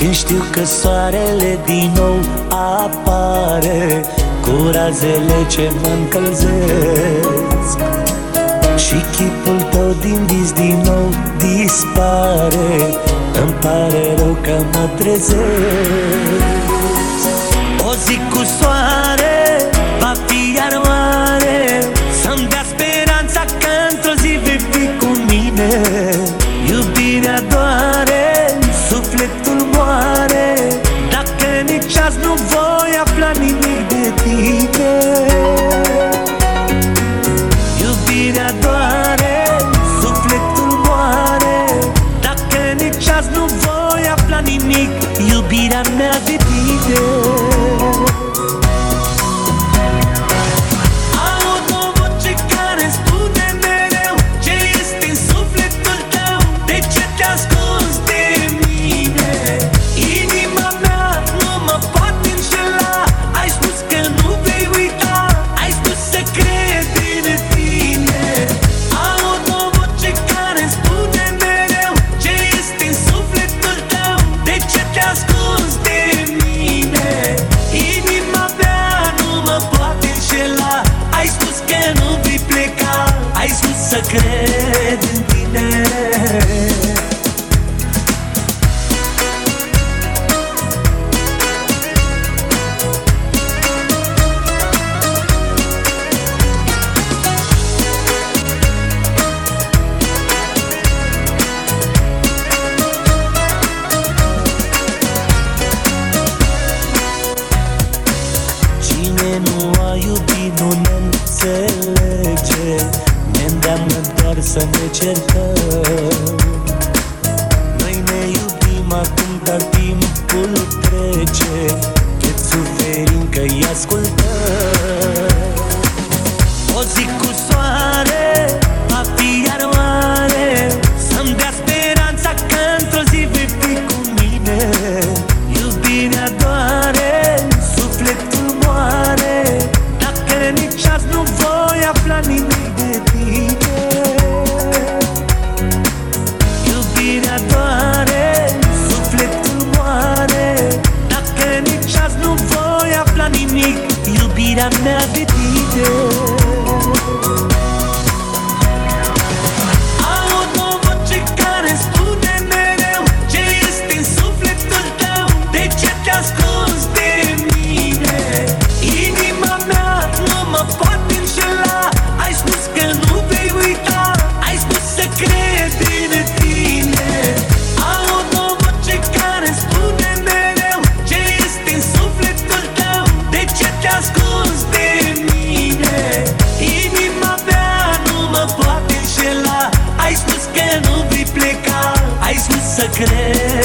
Când știu că soarele din nou apare Cu razele ce mă încălzesc. Și chipul tău din vis din nou dispare Îmi pare rău că mă trezesc. O zi cu soare mirarme así no, no. iar să ne certăm Noi ne iubim acum, dar timpul trece. Cât suferim că îi ascultăm. O zi cu soare, va nimic Iubirea mea de Ai sunt să crezi